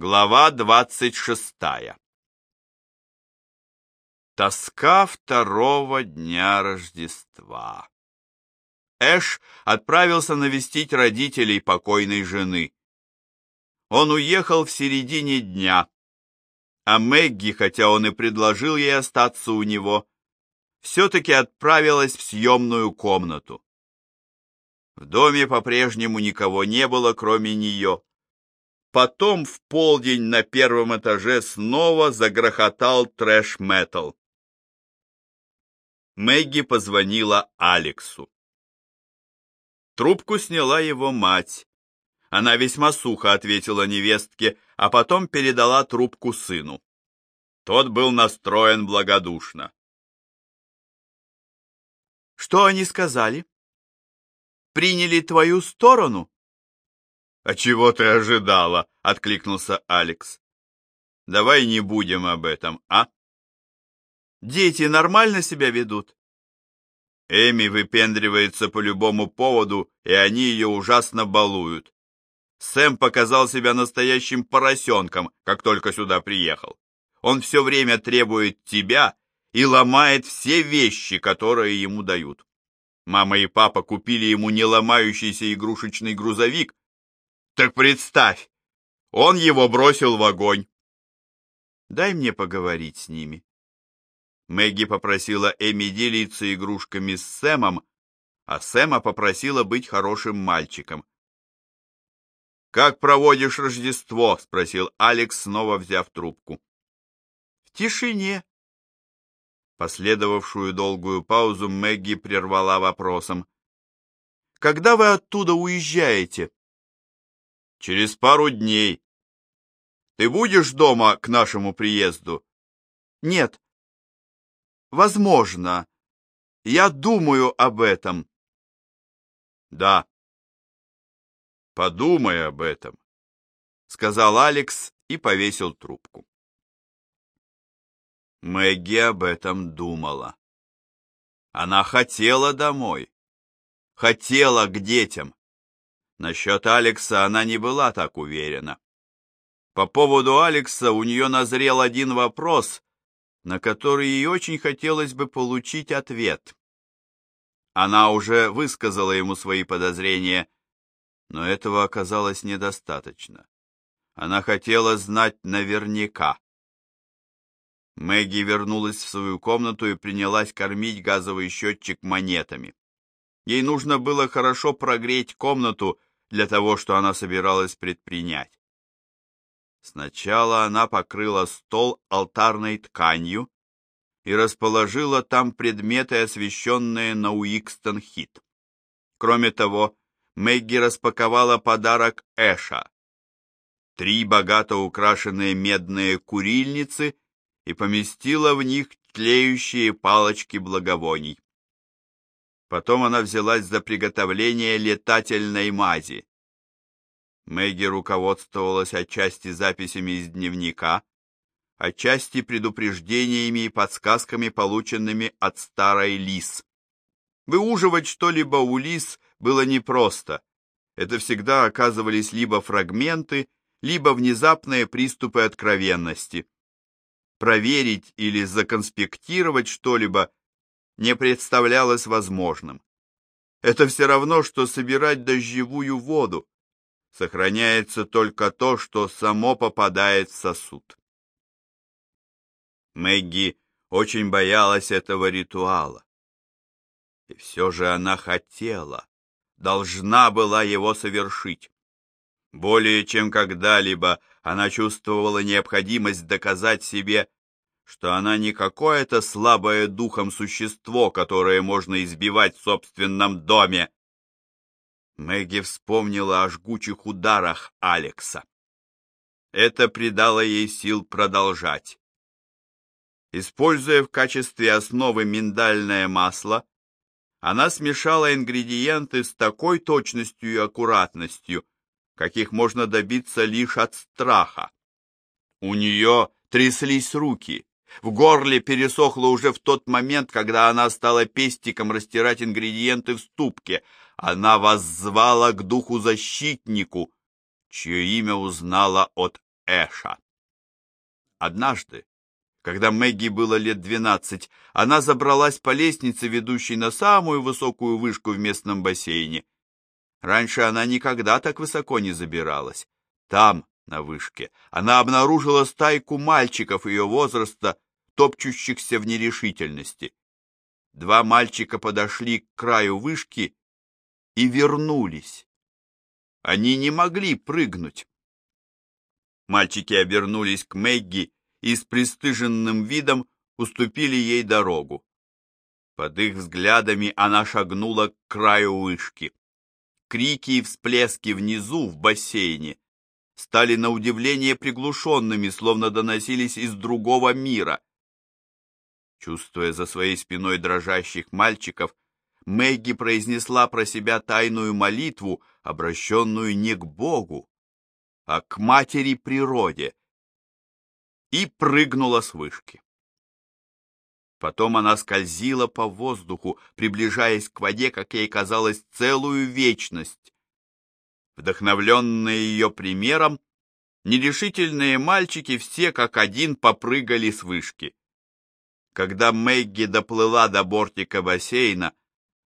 Глава двадцать шестая Тоска второго дня Рождества. Эш отправился навестить родителей покойной жены. Он уехал в середине дня, а Мэгги, хотя он и предложил ей остаться у него, все-таки отправилась в съемную комнату. В доме по-прежнему никого не было, кроме нее. Потом в полдень на первом этаже снова загрохотал трэш-метал. Мэгги позвонила Алексу. Трубку сняла его мать. Она весьма сухо ответила невестке, а потом передала трубку сыну. Тот был настроен благодушно. «Что они сказали? Приняли твою сторону?» «А чего ты ожидала?» — откликнулся Алекс. «Давай не будем об этом, а?» «Дети нормально себя ведут?» Эми выпендривается по любому поводу, и они ее ужасно балуют. Сэм показал себя настоящим поросенком, как только сюда приехал. Он все время требует тебя и ломает все вещи, которые ему дают. Мама и папа купили ему не ломающийся игрушечный грузовик, так представь, он его бросил в огонь. Дай мне поговорить с ними. Мэгги попросила Эми делиться игрушками с Сэмом, а Сэма попросила быть хорошим мальчиком. «Как проводишь Рождество?» — спросил Алекс, снова взяв трубку. «В тишине». Последовавшую долгую паузу Мэгги прервала вопросом. «Когда вы оттуда уезжаете?» Через пару дней. Ты будешь дома к нашему приезду? Нет. Возможно. Я думаю об этом. Да. Подумай об этом, сказал Алекс и повесил трубку. Мэгги об этом думала. Она хотела домой. Хотела к детям. Насчет Алекса она не была так уверена. По поводу Алекса у нее назрел один вопрос, на который ей очень хотелось бы получить ответ. Она уже высказала ему свои подозрения, но этого оказалось недостаточно. Она хотела знать наверняка. Мэгги вернулась в свою комнату и принялась кормить газовый счетчик монетами. Ей нужно было хорошо прогреть комнату, для того, что она собиралась предпринять. Сначала она покрыла стол алтарной тканью и расположила там предметы, освященные на Уикстон-Хит. Кроме того, Мэгги распаковала подарок Эша. Три богато украшенные медные курильницы и поместила в них тлеющие палочки благовоний. Потом она взялась за приготовление летательной мази. Мэгги руководствовалась отчасти записями из дневника, отчасти предупреждениями и подсказками, полученными от старой Лис. Выуживать что-либо у Лис было непросто. Это всегда оказывались либо фрагменты, либо внезапные приступы откровенности. Проверить или законспектировать что-либо не представлялось возможным. Это все равно, что собирать дождевую воду. Сохраняется только то, что само попадает в сосуд. Мэгги очень боялась этого ритуала. И все же она хотела, должна была его совершить. Более чем когда-либо она чувствовала необходимость доказать себе, что она не какое-то слабое духом существо, которое можно избивать в собственном доме. Мэгги вспомнила о жгучих ударах Алекса. Это придало ей сил продолжать. Используя в качестве основы миндальное масло, она смешала ингредиенты с такой точностью и аккуратностью, каких можно добиться лишь от страха. У нее тряслись руки, в горле пересохло уже в тот момент, когда она стала пестиком растирать ингредиенты в ступке. Она воззвала к духу-защитнику, чье имя узнала от Эша. Однажды, когда Мэгги было лет двенадцать, она забралась по лестнице, ведущей на самую высокую вышку в местном бассейне. Раньше она никогда так высоко не забиралась. Там, на вышке, она обнаружила стайку мальчиков ее возраста, топчущихся в нерешительности. Два мальчика подошли к краю вышки и вернулись. Они не могли прыгнуть. Мальчики обернулись к Мэгги и с пристыженным видом уступили ей дорогу. Под их взглядами она шагнула к краю вышки. Крики и всплески внизу, в бассейне, стали на удивление приглушенными, словно доносились из другого мира. Чувствуя за своей спиной дрожащих мальчиков, Мэгги произнесла про себя тайную молитву, обращенную не к Богу, а к матери природе, и прыгнула с вышки. Потом она скользила по воздуху, приближаясь к воде, как ей казалось, целую вечность. Вдохновленные ее примером, нерешительные мальчики все как один попрыгали с вышки. Когда Мэгги доплыла до бортика бассейна,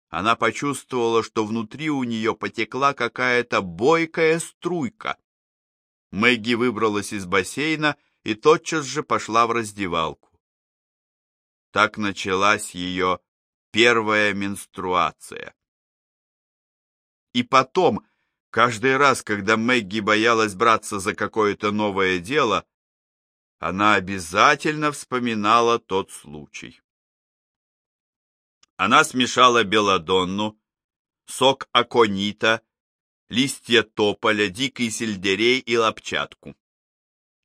она почувствовала, что внутри у нее потекла какая-то бойкая струйка. Мэгги выбралась из бассейна и тотчас же пошла в раздевалку. Так началась ее первая менструация. И потом, каждый раз, когда Мэгги боялась браться за какое-то новое дело, она обязательно вспоминала тот случай. Она смешала белодонну, сок аконита, листья тополя, дикий сельдерей и лапчатку.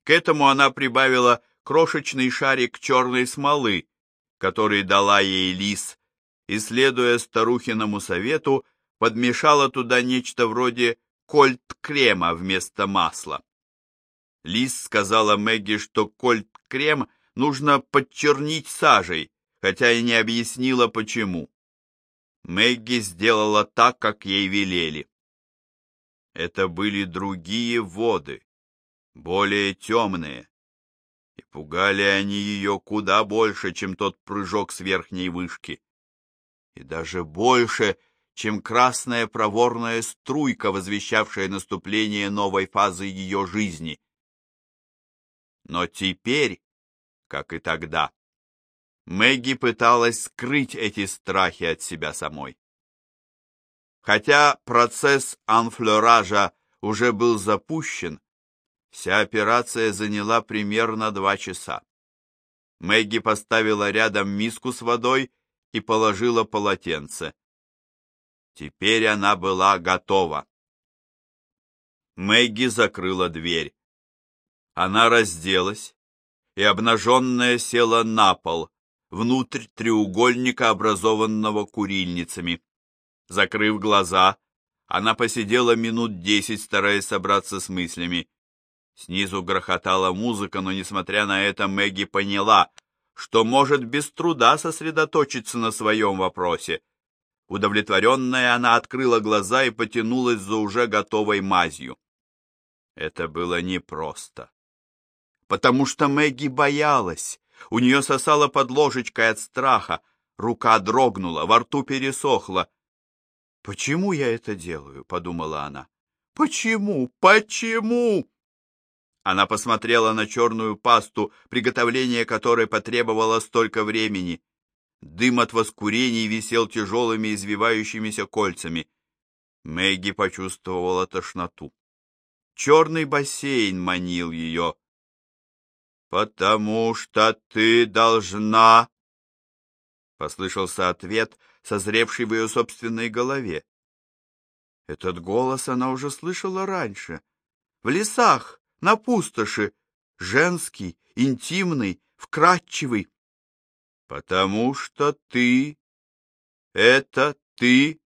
К этому она прибавила крошечный шарик черной смолы, который дала ей лис, и, следуя старухиному совету, подмешала туда нечто вроде кольт-крема вместо масла. Лис сказала Мэгги, что кольт-крем нужно подчернить сажей, хотя и не объяснила, почему. Мэгги сделала так, как ей велели. Это были другие воды, более темные, и пугали они ее куда больше, чем тот прыжок с верхней вышки, и даже больше, чем красная проворная струйка, возвещавшая наступление новой фазы ее жизни. Но теперь, как и тогда, Мэгги пыталась скрыть эти страхи от себя самой. Хотя процесс анфлеража уже был запущен, вся операция заняла примерно два часа. Мэгги поставила рядом миску с водой и положила полотенце. Теперь она была готова. Мэгги закрыла дверь. Она разделась и обнаженная села на пол, внутрь треугольника, образованного курильницами. Закрыв глаза, она посидела минут десять, стараясь собраться с мыслями. Снизу грохотала музыка, но, несмотря на это, Мэгги поняла, что может без труда сосредоточиться на своем вопросе. Удовлетворенная, она открыла глаза и потянулась за уже готовой мазью. Это было непросто потому что Мэгги боялась. У нее сосало под ложечкой от страха, рука дрогнула, во рту пересохла. «Почему я это делаю?» — подумала она. «Почему? Почему?» Она посмотрела на черную пасту, приготовление которой потребовало столько времени. Дым от воскурений висел тяжелыми извивающимися кольцами. Мэгги почувствовала тошноту. Черный бассейн манил ее потому что ты должна...» Послышался ответ, созревший в ее собственной голове. Этот голос она уже слышала раньше. В лесах, на пустоши, женский, интимный, вкрадчивый. «Потому что ты... это ты...»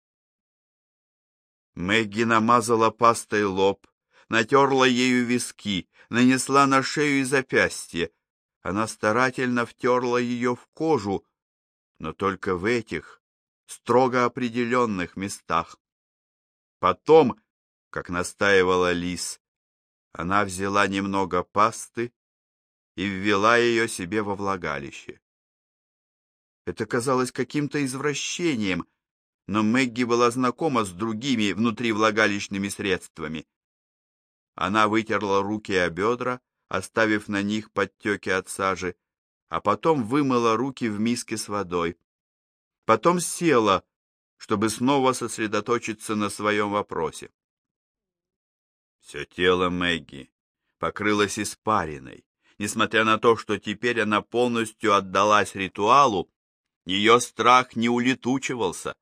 Мэгги намазала пастой лоб, натерла ею виски, нанесла на шею и запястье. Она старательно втерла ее в кожу, но только в этих строго определенных местах. Потом, как настаивала Лис, Она взяла немного пасты и ввела ее себе во влагалище. Это казалось каким-то извращением, но Мэгги была знакома с другими внутривлагалищными средствами. Она вытерла руки о бедра, оставив на них подтеки от сажи, а потом вымыла руки в миске с водой. Потом села, чтобы снова сосредоточиться на своем вопросе. Все тело Мэгги покрылось испариной. Несмотря на то, что теперь она полностью отдалась ритуалу, ее страх не улетучивался.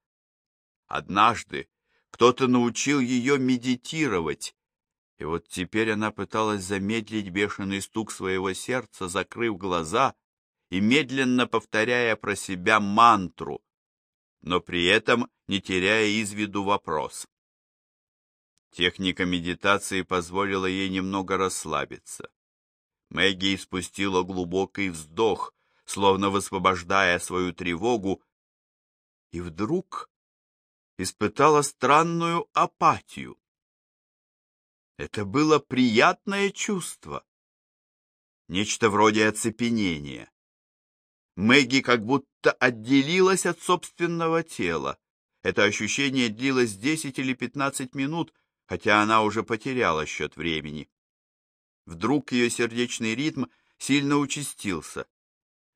Однажды кто-то научил ее медитировать, и вот теперь она пыталась замедлить бешеный стук своего сердца, закрыв глаза и медленно повторяя про себя мантру, но при этом не теряя из виду вопрос. Техника медитации позволила ей немного расслабиться. Мэгги испустила глубокий вздох, словно высвобождая свою тревогу, и вдруг испытала странную апатию. Это было приятное чувство, нечто вроде оцепенения. Мэгги как будто отделилась от собственного тела. Это ощущение длилось десять или пятнадцать минут, хотя она уже потеряла счет времени. Вдруг ее сердечный ритм сильно участился.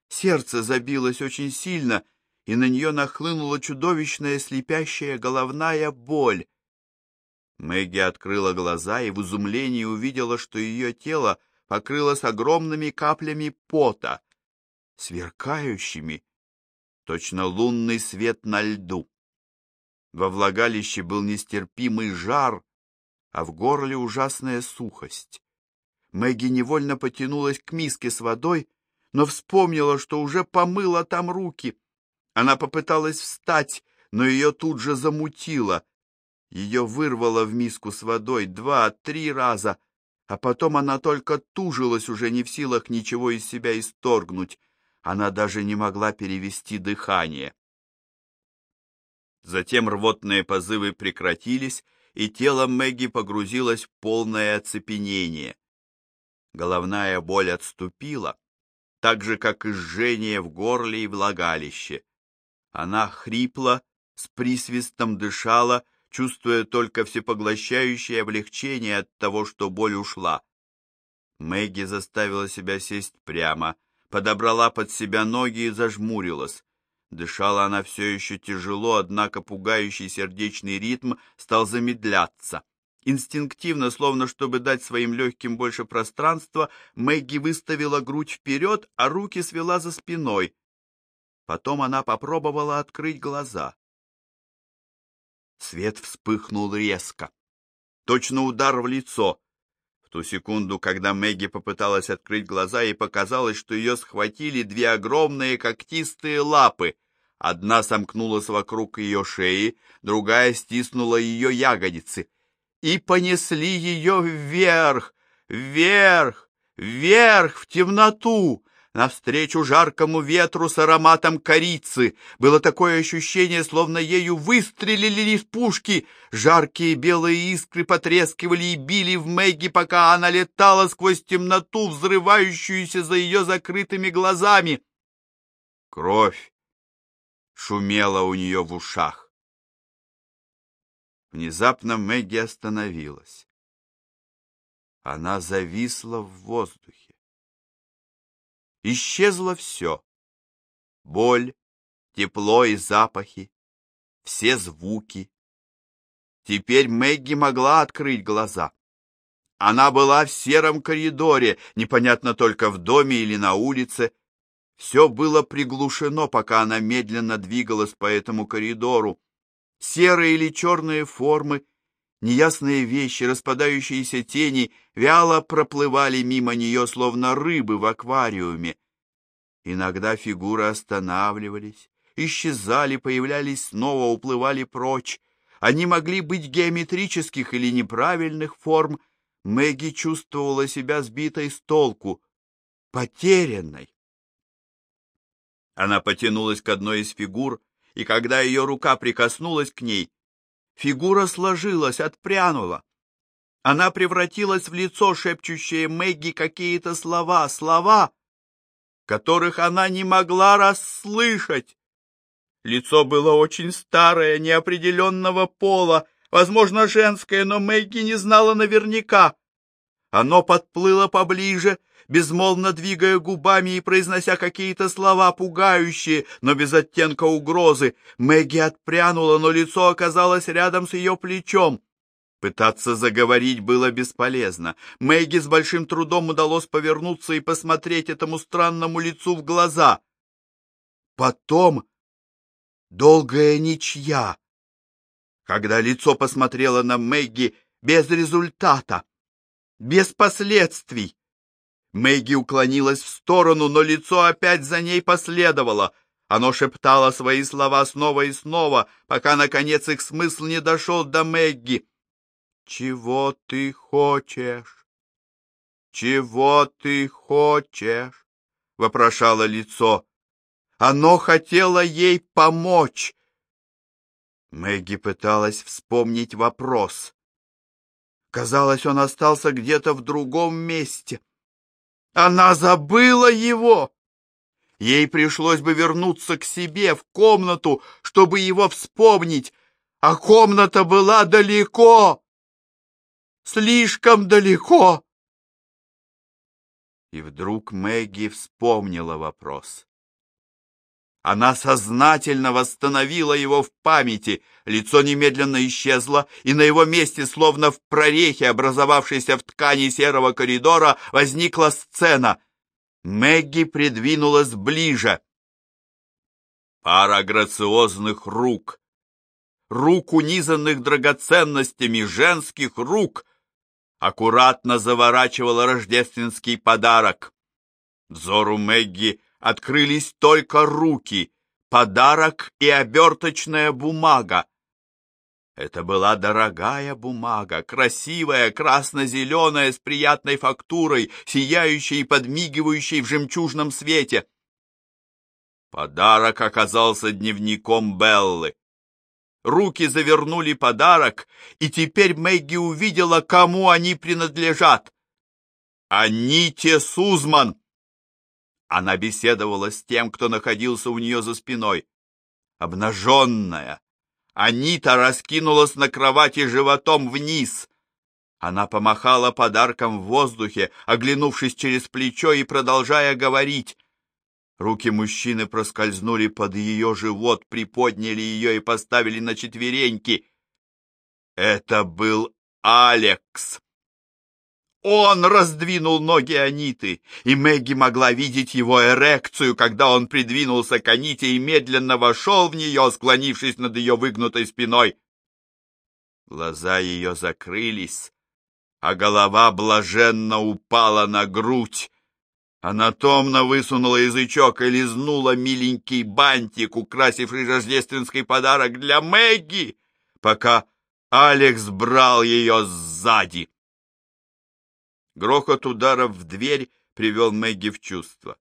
Сердце забилось очень сильно, и на нее нахлынула чудовищная слепящая головная боль. Мэгги открыла глаза и в изумлении увидела, что ее тело покрылось огромными каплями пота, сверкающими, точно лунный свет на льду. Во влагалище был нестерпимый жар, а в горле ужасная сухость. Мэгги невольно потянулась к миске с водой, но вспомнила, что уже помыла там руки. Она попыталась встать, но ее тут же замутило. Ее вырвало в миску с водой два-три раза, а потом она только тужилась, уже не в силах ничего из себя исторгнуть. Она даже не могла перевести дыхание. Затем рвотные позывы прекратились, и тело Мэгги погрузилось в полное оцепенение. Головная боль отступила, так же, как и жжение в горле и влагалище. Она хрипла, с присвистом дышала, чувствуя только всепоглощающее облегчение от того, что боль ушла. Мэгги заставила себя сесть прямо, подобрала под себя ноги и зажмурилась. Дышала она все еще тяжело, однако пугающий сердечный ритм стал замедляться. Инстинктивно, словно чтобы дать своим легким больше пространства, Мэгги выставила грудь вперед, а руки свела за спиной. Потом она попробовала открыть глаза. Свет вспыхнул резко. Точно удар в лицо. В ту секунду, когда Мэгги попыталась открыть глаза, ей показалось, что ее схватили две огромные когтистые лапы. Одна сомкнулась вокруг ее шеи, другая стиснула ее ягодицы. И понесли ее вверх, вверх, вверх, в темноту, навстречу жаркому ветру с ароматом корицы. Было такое ощущение, словно ею выстрелили из пушки. Жаркие белые искры потрескивали и били в Мэгги, пока она летала сквозь темноту, взрывающуюся за ее закрытыми глазами. Кровь шумела у нее в ушах. Внезапно Мэгги остановилась. Она зависла в воздухе. Исчезло все. Боль, тепло и запахи, все звуки. Теперь Мэгги могла открыть глаза. Она была в сером коридоре, непонятно только в доме или на улице. Все было приглушено, пока она медленно двигалась по этому коридору. Серые или черные формы Неясные вещи, распадающиеся тени вяло проплывали мимо нее, словно рыбы в аквариуме. Иногда фигуры останавливались, исчезали, появлялись снова, уплывали прочь. Они могли быть геометрических или неправильных форм. Мэгги чувствовала себя сбитой с толку, потерянной. Она потянулась к одной из фигур, и когда ее рука прикоснулась к ней, Фигура сложилась, отпрянула. Она превратилась в лицо, шепчущее Мэгги какие-то слова, слова, которых она не могла расслышать. Лицо было очень старое, неопределенного пола, возможно, женское, но Мэгги не знала наверняка. Оно подплыло поближе, безмолвно двигая губами и произнося какие-то слова, пугающие, но без оттенка угрозы. Мэгги отпрянула, но лицо оказалось рядом с ее плечом. Пытаться заговорить было бесполезно. Мэгги с большим трудом удалось повернуться и посмотреть этому странному лицу в глаза. Потом долгая ничья. Когда лицо посмотрело на Мэгги без результата, без последствий. Мэгги уклонилась в сторону, но лицо опять за ней последовало. Оно шептало свои слова снова и снова, пока, наконец, их смысл не дошел до Мэгги. «Чего ты хочешь? Чего ты хочешь?» — вопрошало лицо. Оно хотело ей помочь. Мэгги пыталась вспомнить вопрос. Казалось, он остался где-то в другом месте. Она забыла его. Ей пришлось бы вернуться к себе в комнату, чтобы его вспомнить, а комната была далеко слишком далеко. И вдруг Мэгги вспомнила вопрос. Она сознательно восстановила его в памяти, лицо немедленно исчезло, и на его месте, словно в прорехе, образовавшейся в ткани серого коридора, возникла сцена. Мэгги придвинулась ближе. Пара грациозных рук, рук, унизанных драгоценностями, женских рук, аккуратно заворачивала рождественский подарок. Взору Мэгги открылись только руки, подарок и оберточная бумага. Это была дорогая бумага, красивая, красно-зеленая, с приятной фактурой, сияющей и подмигивающей в жемчужном свете. Подарок оказался дневником Беллы. Руки завернули подарок, и теперь Мэгги увидела, кому они принадлежат. Аните Сузман! Она беседовала с тем, кто находился у нее за спиной. Обнаженная, Анита раскинулась на кровати животом вниз. Она помахала подарком в воздухе, оглянувшись через плечо и продолжая говорить. Руки мужчины проскользнули под ее живот, приподняли ее и поставили на четвереньки. Это был Алекс. Он раздвинул ноги Аниты, и Мэгги могла видеть его эрекцию, когда он придвинулся к Аните и медленно вошел в нее, склонившись над ее выгнутой спиной. Глаза ее закрылись, а голова блаженно упала на грудь. Она томно высунула язычок и лизнула миленький бантик, украсивший рождественский подарок для Мэгги, пока Алекс брал ее сзади. Грохот ударов в дверь привел Мэгги в чувство.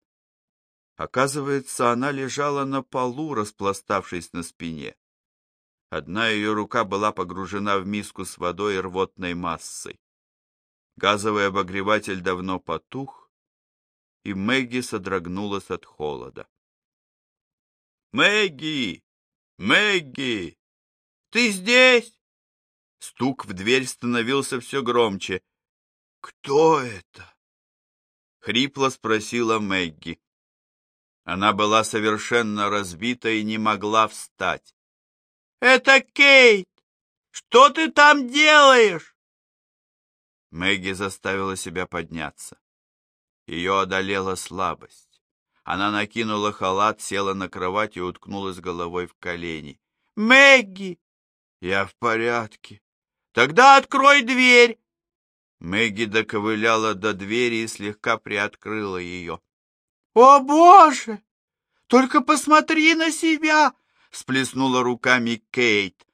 Оказывается, она лежала на полу, распластавшись на спине. Одна ее рука была погружена в миску с водой и рвотной массой. Газовый обогреватель давно потух, и Мэгги содрогнулась от холода. «Мэгги! Мэгги! Ты здесь?» Стук в дверь становился все громче. «Кто это?» — хрипло спросила Мэгги. Она была совершенно разбита и не могла встать. «Это Кейт! Что ты там делаешь?» Мэгги заставила себя подняться. Ее одолела слабость. Она накинула халат, села на кровать и уткнулась головой в колени. «Мэгги!» «Я в порядке». «Тогда открой дверь!» Мэгги доковыляла до двери и слегка приоткрыла ее. «О, Боже! Только посмотри на себя!» — всплеснула руками Кейт.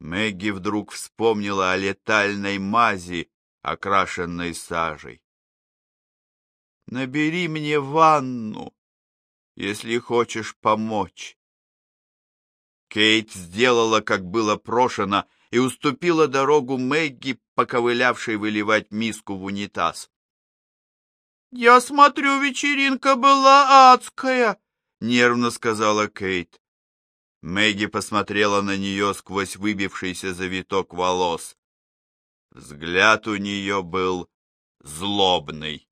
Мэгги вдруг вспомнила о летальной мази, окрашенной сажей. Набери мне ванну, если хочешь помочь. Кейт сделала, как было прошено, и уступила дорогу Мэгги, поковылявшей выливать миску в унитаз. «Я смотрю, вечеринка была адская», — нервно сказала Кейт. Мэгги посмотрела на нее сквозь выбившийся завиток волос. Взгляд у нее был злобный.